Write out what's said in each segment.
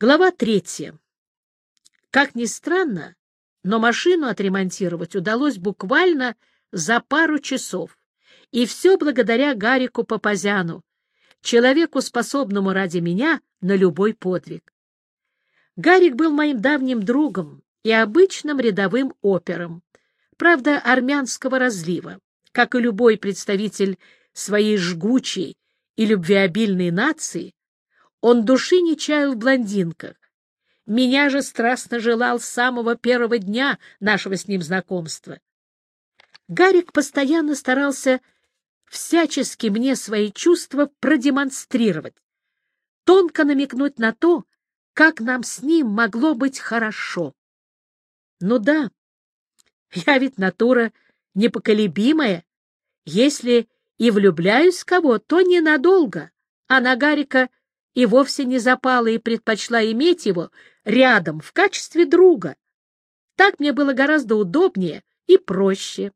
Глава третья. Как ни странно, но машину отремонтировать удалось буквально за пару часов. И все благодаря Гарику Папазяну, человеку, способному ради меня на любой подвиг. Гарик был моим давним другом и обычным рядовым опером, правда, армянского разлива, как и любой представитель своей жгучей и любвеобильной нации, он души не чаял в блондинках. Меня же страстно желал с самого первого дня нашего с ним знакомства. Гарик постоянно старался всячески мне свои чувства продемонстрировать, тонко намекнуть на то, как нам с ним могло быть хорошо. Ну да, я ведь натура непоколебимая. Если и влюбляюсь в кого, то ненадолго, а на Гарика и вовсе не запала и предпочла иметь его рядом в качестве друга. Так мне было гораздо удобнее и проще.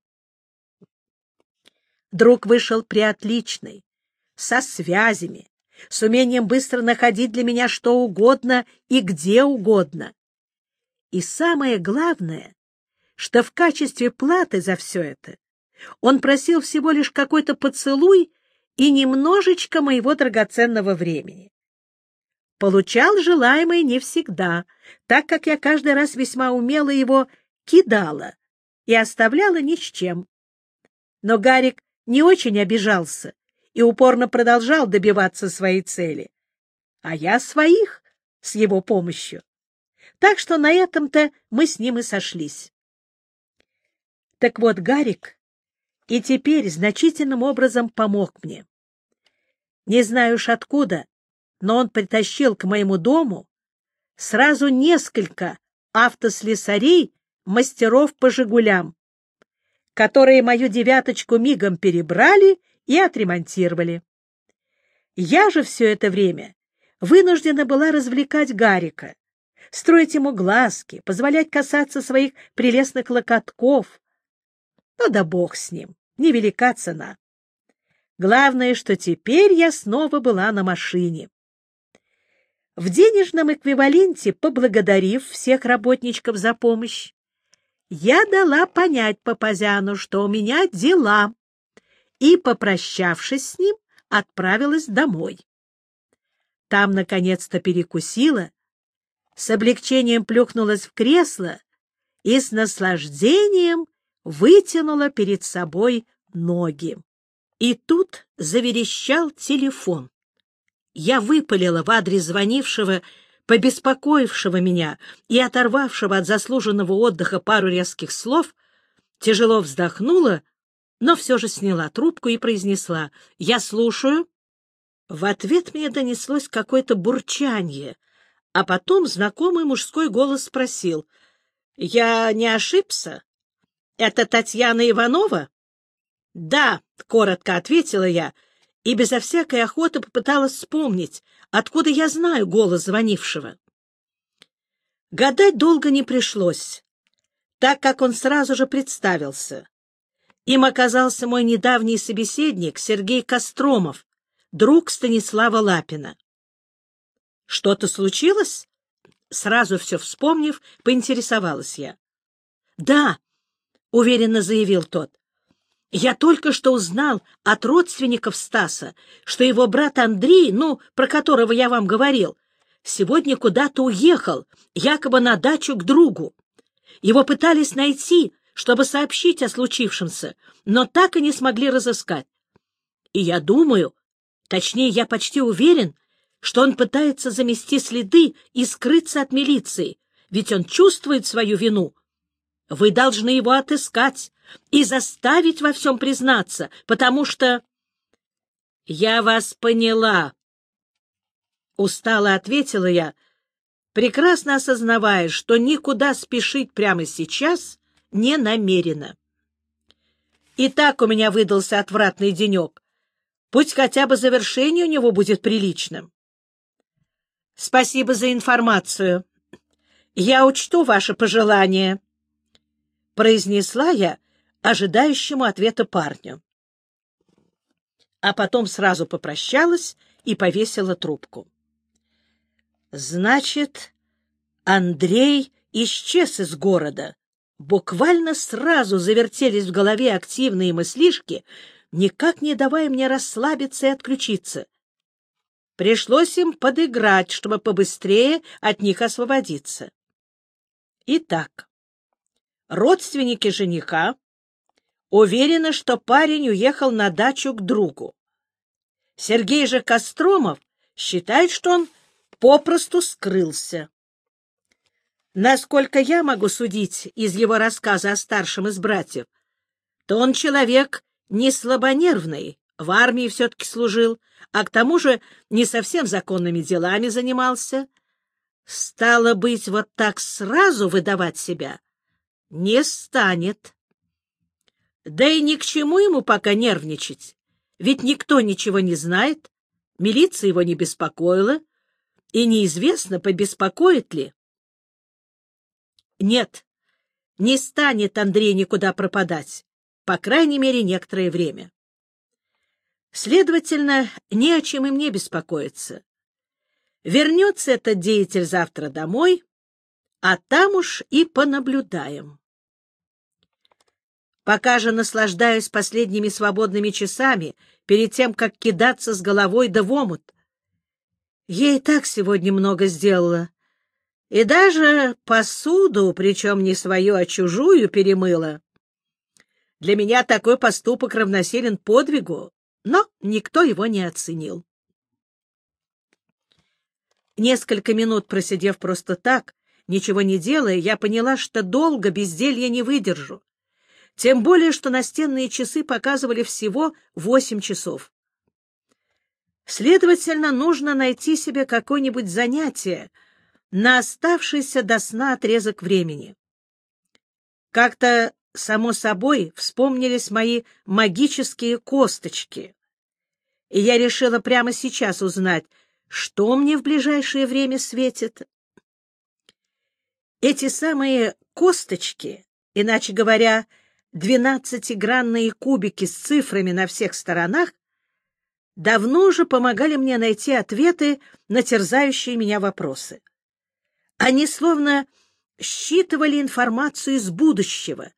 Друг вышел приотличный, со связями, с умением быстро находить для меня что угодно и где угодно. И самое главное, что в качестве платы за все это он просил всего лишь какой-то поцелуй и немножечко моего драгоценного времени. Получал желаемое не всегда, так как я каждый раз весьма умело его кидала и оставляла ни с чем. Но Гарик не очень обижался и упорно продолжал добиваться своей цели. А я своих с его помощью. Так что на этом-то мы с ним и сошлись. Так вот, Гарик и теперь значительным образом помог мне. Не знаю уж откуда, но он притащил к моему дому сразу несколько автослесарей, мастеров по «Жигулям», которые мою девяточку мигом перебрали и отремонтировали. Я же все это время вынуждена была развлекать Гарика, строить ему глазки, позволять касаться своих прелестных локотков. Ну да бог с ним, невелика цена. Главное, что теперь я снова была на машине. В денежном эквиваленте, поблагодарив всех работничков за помощь, я дала понять Папазяну, что у меня дела, и, попрощавшись с ним, отправилась домой. Там, наконец-то, перекусила, с облегчением плюхнулась в кресло и с наслаждением вытянула перед собой ноги. И тут заверещал телефон. Я выпалила в адрес звонившего побеспокоившего меня и оторвавшего от заслуженного отдыха пару резких слов, тяжело вздохнула, но все же сняла трубку и произнесла «Я слушаю». В ответ мне донеслось какое-то бурчание, а потом знакомый мужской голос спросил «Я не ошибся? Это Татьяна Иванова?» «Да», — коротко ответила я, и безо всякой охоты попыталась вспомнить, Откуда я знаю голос звонившего? Гадать долго не пришлось, так как он сразу же представился. Им оказался мой недавний собеседник Сергей Костромов, друг Станислава Лапина. «Что-то случилось?» Сразу все вспомнив, поинтересовалась я. «Да», — уверенно заявил тот. Я только что узнал от родственников Стаса, что его брат Андрей, ну, про которого я вам говорил, сегодня куда-то уехал, якобы на дачу к другу. Его пытались найти, чтобы сообщить о случившемся, но так и не смогли разыскать. И я думаю, точнее, я почти уверен, что он пытается замести следы и скрыться от милиции, ведь он чувствует свою вину. Вы должны его отыскать, и заставить во всем признаться, потому что... — Я вас поняла, — устало ответила я, прекрасно осознавая, что никуда спешить прямо сейчас не намерена. И так у меня выдался отвратный денек. Пусть хотя бы завершение у него будет приличным. Спасибо за информацию. Я учту ваше пожелание, — произнесла я, ожидающему ответа парню. А потом сразу попрощалась и повесила трубку. Значит, Андрей исчез из города. Буквально сразу завертелись в голове активные мыслишки, никак не давая мне расслабиться и отключиться. Пришлось им подыграть, чтобы побыстрее от них освободиться. Итак, родственники жениха уверены, что парень уехал на дачу к другу. Сергей же Костромов считает, что он попросту скрылся. Насколько я могу судить из его рассказа о старшем из братьев, то он человек не слабонервный, в армии все-таки служил, а к тому же не совсем законными делами занимался. Стало быть, вот так сразу выдавать себя не станет. Да и ни к чему ему пока нервничать, ведь никто ничего не знает, милиция его не беспокоила, и неизвестно, побеспокоит ли. Нет, не станет Андрей никуда пропадать, по крайней мере, некоторое время. Следовательно, не о чем и мне беспокоиться. Вернется этот деятель завтра домой, а там уж и понаблюдаем. Пока же наслаждаюсь последними свободными часами перед тем, как кидаться с головой да в омут. Я и так сегодня много сделала. И даже посуду, причем не свою, а чужую, перемыла. Для меня такой поступок равносилен подвигу, но никто его не оценил. Несколько минут просидев просто так, ничего не делая, я поняла, что долго безделья не выдержу. Тем более, что настенные часы показывали всего восемь часов. Следовательно, нужно найти себе какое-нибудь занятие на оставшийся до сна отрезок времени. Как-то, само собой, вспомнились мои магические косточки, и я решила прямо сейчас узнать, что мне в ближайшее время светит. Эти самые косточки, иначе говоря, двенадцатигранные кубики с цифрами на всех сторонах, давно уже помогали мне найти ответы на терзающие меня вопросы. Они словно считывали информацию из будущего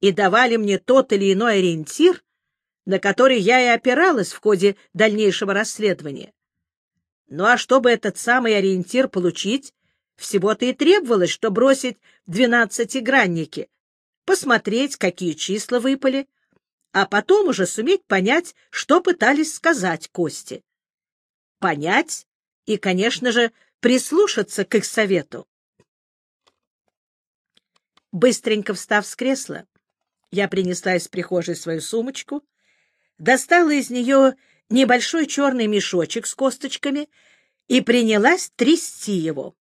и давали мне тот или иной ориентир, на который я и опиралась в ходе дальнейшего расследования. Ну а чтобы этот самый ориентир получить, всего-то и требовалось, что бросить двенадцатигранники, посмотреть, какие числа выпали, а потом уже суметь понять, что пытались сказать Кости. Понять и, конечно же, прислушаться к их совету. Быстренько встав с кресла, я принесла из прихожей свою сумочку, достала из нее небольшой черный мешочек с косточками и принялась трясти его.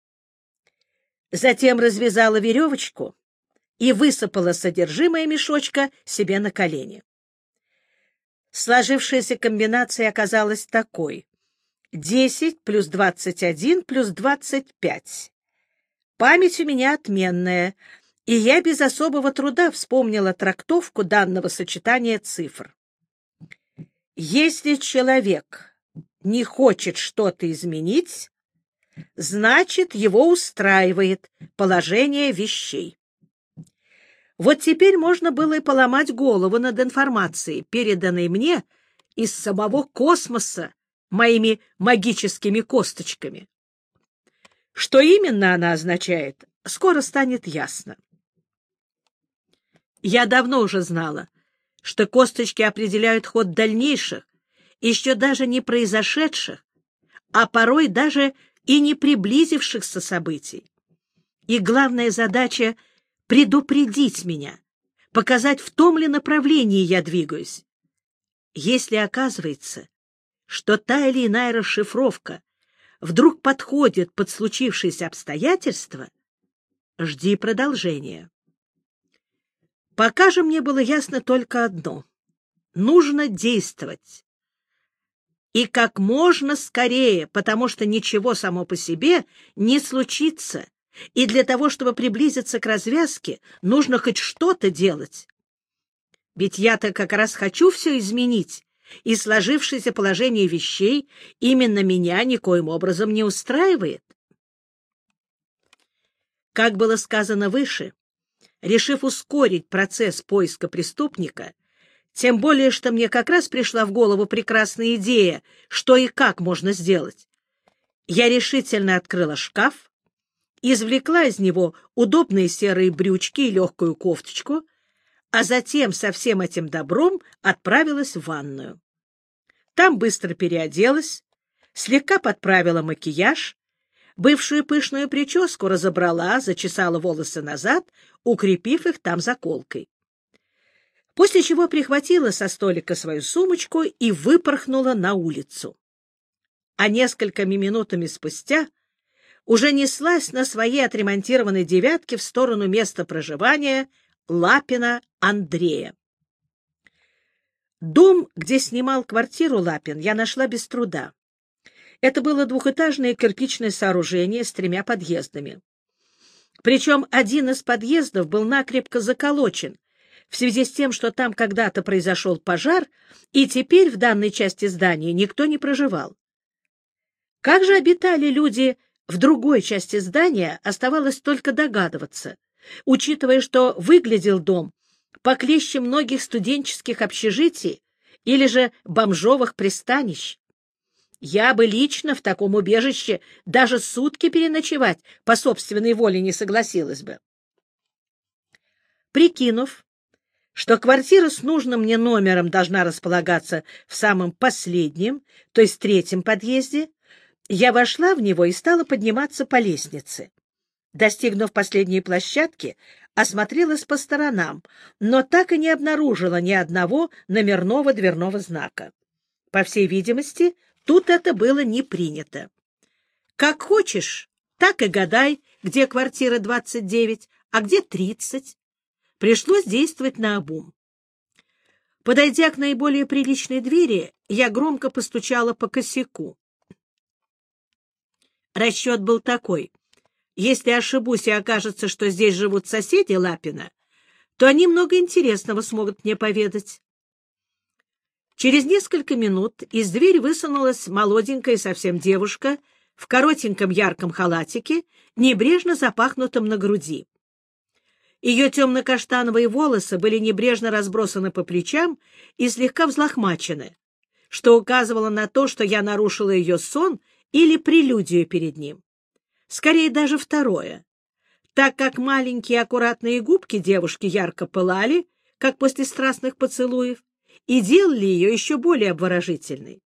Затем развязала веревочку и высыпала содержимое мешочка себе на колени. Сложившаяся комбинация оказалась такой. 10 плюс 21 плюс 25. Память у меня отменная, и я без особого труда вспомнила трактовку данного сочетания цифр. Если человек не хочет что-то изменить, значит, его устраивает положение вещей. Вот теперь можно было и поломать голову над информацией, переданной мне из самого космоса моими магическими косточками. Что именно она означает, скоро станет ясно. Я давно уже знала, что косточки определяют ход дальнейших, еще даже не произошедших, а порой даже и не приблизившихся событий. И главная задача — предупредить меня, показать, в том ли направлении я двигаюсь. Если оказывается, что та или иная расшифровка вдруг подходит под случившиеся обстоятельства, жди продолжения. Пока же мне было ясно только одно — нужно действовать. И как можно скорее, потому что ничего само по себе не случится, и для того, чтобы приблизиться к развязке, нужно хоть что-то делать. Ведь я-то как раз хочу все изменить, и сложившееся положение вещей именно меня никоим образом не устраивает. Как было сказано выше, решив ускорить процесс поиска преступника, тем более, что мне как раз пришла в голову прекрасная идея, что и как можно сделать. Я решительно открыла шкаф, извлекла из него удобные серые брючки и легкую кофточку, а затем со всем этим добром отправилась в ванную. Там быстро переоделась, слегка подправила макияж, бывшую пышную прическу разобрала, зачесала волосы назад, укрепив их там заколкой. После чего прихватила со столика свою сумочку и выпорхнула на улицу. А несколькими минутами спустя уже неслась на своей отремонтированной девятке в сторону места проживания Лапина Андрея. Дом, где снимал квартиру Лапин, я нашла без труда. Это было двухэтажное кирпичное сооружение с тремя подъездами. Причем один из подъездов был накрепко заколочен в связи с тем, что там когда-то произошел пожар, и теперь в данной части здания никто не проживал. Как же обитали люди в другой части здания, оставалось только догадываться, учитывая, что выглядел дом поклеще многих студенческих общежитий или же бомжовых пристанищ. Я бы лично в таком убежище даже сутки переночевать по собственной воле не согласилась бы. Прикинув, что квартира с нужным мне номером должна располагаться в самом последнем, то есть третьем подъезде, я вошла в него и стала подниматься по лестнице. Достигнув последней площадки, осмотрелась по сторонам, но так и не обнаружила ни одного номерного дверного знака. По всей видимости, тут это было не принято. Как хочешь, так и гадай, где квартира 29, а где 30. Пришлось действовать наобум. Подойдя к наиболее приличной двери, я громко постучала по косяку. Расчет был такой. Если ошибусь и окажется, что здесь живут соседи Лапина, то они много интересного смогут мне поведать. Через несколько минут из двери высунулась молоденькая совсем девушка в коротеньком ярком халатике, небрежно запахнутом на груди. Ее темно-каштановые волосы были небрежно разбросаны по плечам и слегка взлохмачены, что указывало на то, что я нарушила ее сон или прелюдию перед ним скорее даже второе, так как маленькие аккуратные губки девушки ярко пылали, как после страстных поцелуев, и делали ее еще более обворожительной.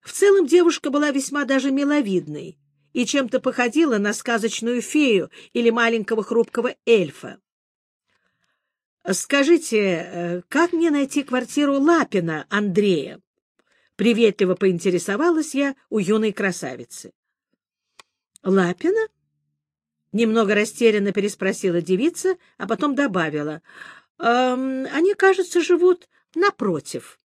В целом девушка была весьма даже миловидной и чем-то походила на сказочную фею или маленького хрупкого эльфа. «Скажите, э, как мне найти квартиру Лапина Андрея?» Приветливо поинтересовалась я у юной красавицы. Лапина? Немного растерянно переспросила девица, а потом добавила. «Эм, они, кажется, живут напротив.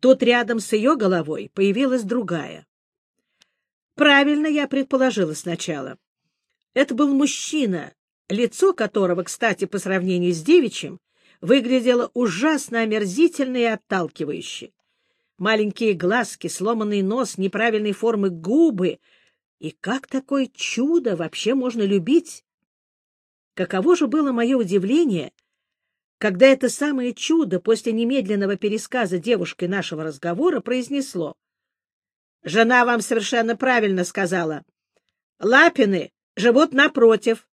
Тут рядом с ее головой появилась другая. Правильно я предположила сначала. Это был мужчина, лицо которого, кстати, по сравнению с девичьим, выглядело ужасно омерзительно и отталкивающе. Маленькие глазки, сломанный нос, неправильной формы губы — и как такое чудо вообще можно любить? Каково же было мое удивление, когда это самое чудо после немедленного пересказа девушкой нашего разговора произнесло. «Жена вам совершенно правильно сказала. Лапины живут напротив.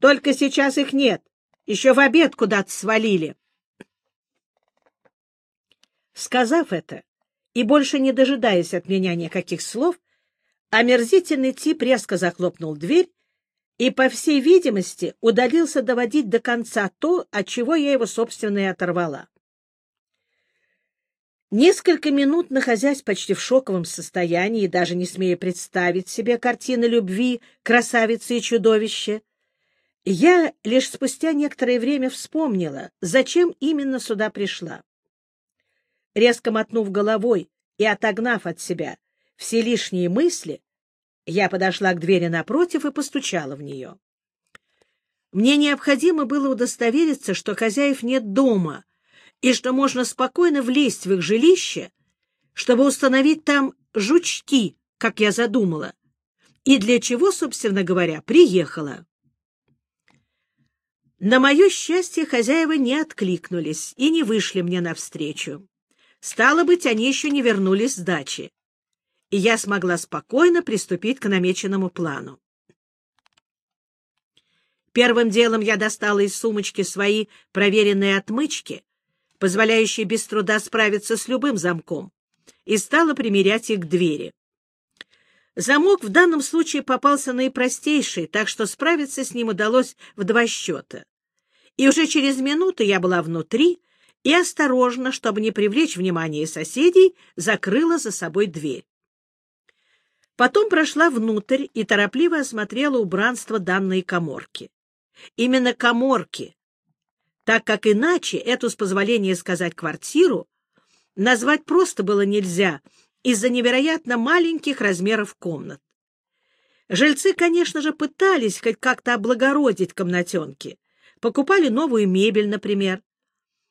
Только сейчас их нет. Еще в обед куда-то свалили». Сказав это, и больше не дожидаясь от меня никаких слов, Омерзительный тип резко захлопнул дверь и, по всей видимости, удалился доводить до конца то, от чего я его, собственно, и оторвала. Несколько минут, находясь почти в шоковом состоянии и даже не смея представить себе картины любви красавицы и чудовища, я лишь спустя некоторое время вспомнила, зачем именно сюда пришла. Резко мотнув головой и отогнав от себя все лишние мысли, я подошла к двери напротив и постучала в нее. Мне необходимо было удостовериться, что хозяев нет дома, и что можно спокойно влезть в их жилище, чтобы установить там жучки, как я задумала, и для чего, собственно говоря, приехала. На мое счастье, хозяева не откликнулись и не вышли мне навстречу. Стало быть, они еще не вернулись с дачи, и я смогла спокойно приступить к намеченному плану. Первым делом я достала из сумочки свои проверенные отмычки, позволяющие без труда справиться с любым замком, и стала примерять их к двери. Замок в данном случае попался наипростейший, так что справиться с ним удалось в два счета. И уже через минуту я была внутри и осторожно, чтобы не привлечь внимание соседей, закрыла за собой дверь. Потом прошла внутрь и торопливо осмотрела убранство данной коморки. Именно коморки, так как иначе эту, с позволения сказать, квартиру назвать просто было нельзя — из-за невероятно маленьких размеров комнат. Жильцы, конечно же, пытались хоть как-то облагородить комнатенки. Покупали новую мебель, например.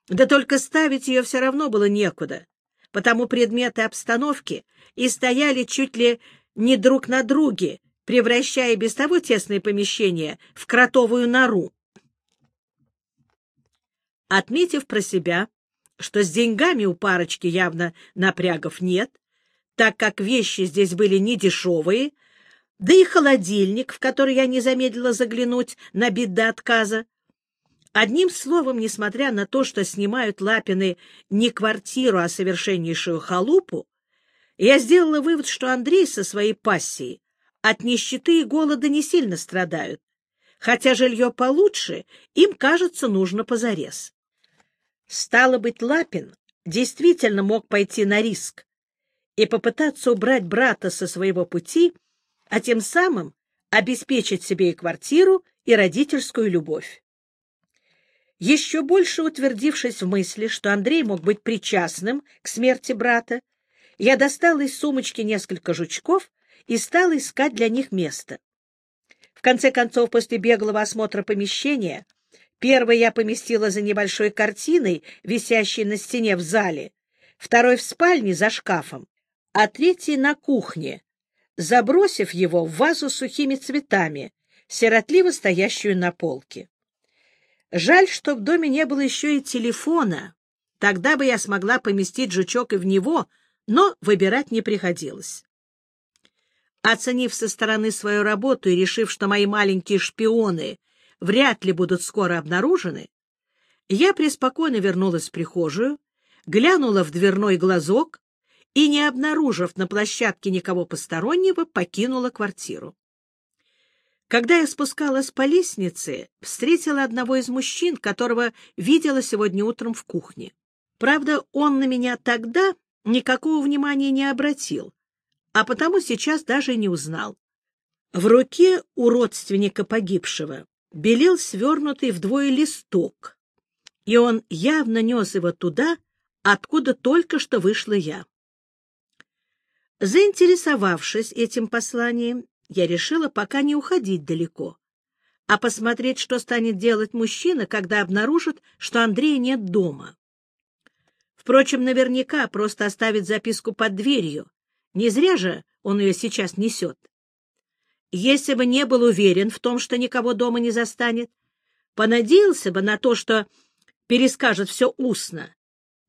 Да только ставить ее все равно было некуда, потому предметы обстановки и стояли чуть ли не друг на друге, превращая без того тесное помещение в кротовую нору. Отметив про себя, что с деньгами у парочки явно напрягов нет, так как вещи здесь были не дешевые, да и холодильник, в который я не замедлила заглянуть, набит до отказа. Одним словом, несмотря на то, что снимают Лапины не квартиру, а совершеннейшую халупу, я сделала вывод, что Андрей со своей пассией от нищеты и голода не сильно страдают, хотя жилье получше им, кажется, нужно позарез. Стало быть, Лапин действительно мог пойти на риск, и попытаться убрать брата со своего пути, а тем самым обеспечить себе и квартиру, и родительскую любовь. Еще больше утвердившись в мысли, что Андрей мог быть причастным к смерти брата, я достала из сумочки несколько жучков и стала искать для них место. В конце концов, после беглого осмотра помещения, первый я поместила за небольшой картиной, висящей на стене в зале, второй в спальне за шкафом, а третий на кухне, забросив его в вазу с сухими цветами, сиротливо стоящую на полке. Жаль, что в доме не было еще и телефона. Тогда бы я смогла поместить жучок и в него, но выбирать не приходилось. Оценив со стороны свою работу и решив, что мои маленькие шпионы вряд ли будут скоро обнаружены, я преспокойно вернулась в прихожую, глянула в дверной глазок и, не обнаружив на площадке никого постороннего, покинула квартиру. Когда я спускалась по лестнице, встретила одного из мужчин, которого видела сегодня утром в кухне. Правда, он на меня тогда никакого внимания не обратил, а потому сейчас даже не узнал. В руке у родственника погибшего белел свернутый вдвое листок, и он явно нес его туда, откуда только что вышла я. Заинтересовавшись этим посланием, я решила пока не уходить далеко, а посмотреть, что станет делать мужчина, когда обнаружит, что Андрея нет дома. Впрочем, наверняка просто оставит записку под дверью. Не зря же он ее сейчас несет. Если бы не был уверен в том, что никого дома не застанет, понадеялся бы на то, что перескажет все устно.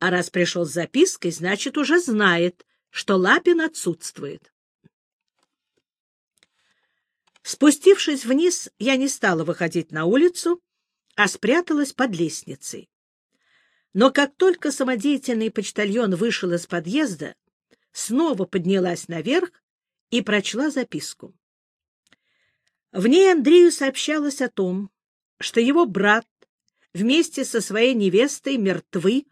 А раз пришел с запиской, значит, уже знает, что Лапин отсутствует. Спустившись вниз, я не стала выходить на улицу, а спряталась под лестницей. Но как только самодеятельный почтальон вышел из подъезда, снова поднялась наверх и прочла записку. В ней Андрею сообщалось о том, что его брат вместе со своей невестой мертвы,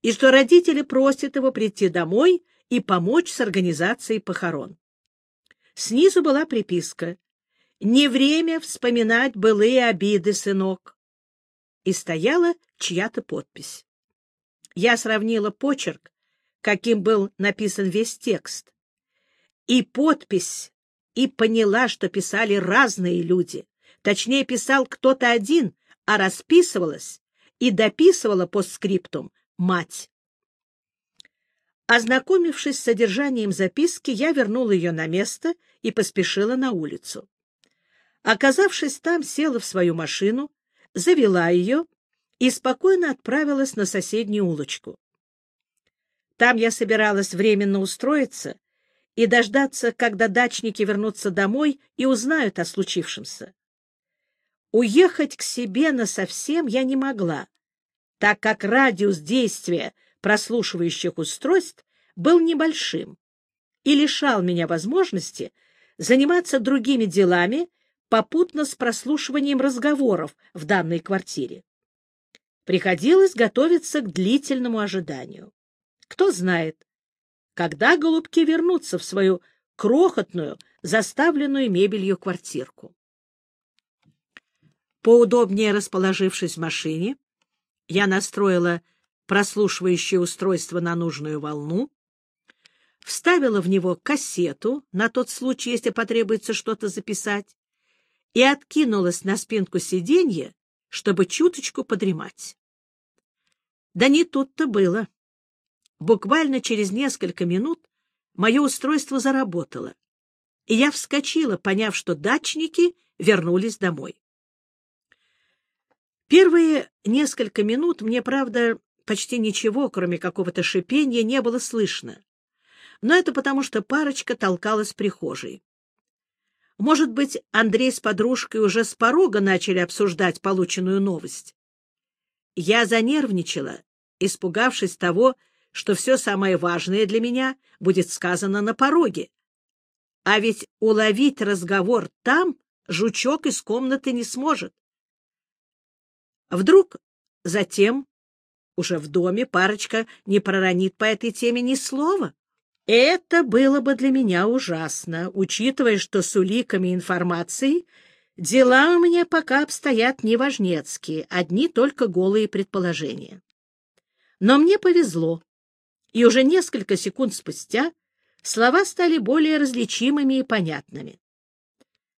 и что родители просят его прийти домой и помочь с организацией похорон. Снизу была приписка «Не время вспоминать былые обиды, сынок». И стояла чья-то подпись. Я сравнила почерк, каким был написан весь текст, и подпись, и поняла, что писали разные люди. Точнее, писал кто-то один, а расписывалась и дописывала постскриптум мать. Ознакомившись с содержанием записки, я вернула ее на место и поспешила на улицу. Оказавшись там, села в свою машину, завела ее и спокойно отправилась на соседнюю улочку. Там я собиралась временно устроиться и дождаться, когда дачники вернутся домой и узнают о случившемся. Уехать к себе насовсем я не могла, так как радиус действия прослушивающих устройств был небольшим и лишал меня возможности заниматься другими делами попутно с прослушиванием разговоров в данной квартире. Приходилось готовиться к длительному ожиданию. Кто знает, когда голубки вернутся в свою крохотную, заставленную мебелью квартирку. Поудобнее расположившись в машине, я настроила прослушивающее устройство на нужную волну, вставила в него кассету на тот случай, если потребуется что-то записать, и откинулась на спинку сиденья, чтобы чуточку подремать. Да не тут-то было. Буквально через несколько минут мое устройство заработало, и я вскочила, поняв, что дачники вернулись домой. Первые несколько минут мне, правда, почти ничего, кроме какого-то шипения, не было слышно. Но это потому, что парочка толкалась в прихожей. Может быть, Андрей с подружкой уже с порога начали обсуждать полученную новость. Я занервничала, испугавшись того, что все самое важное для меня будет сказано на пороге. А ведь уловить разговор там жучок из комнаты не сможет. Вдруг затем уже в доме парочка не проронит по этой теме ни слова. Это было бы для меня ужасно, учитывая, что с уликами информации дела у меня пока обстоят неважнецкие, одни только голые предположения. Но мне повезло, и уже несколько секунд спустя слова стали более различимыми и понятными.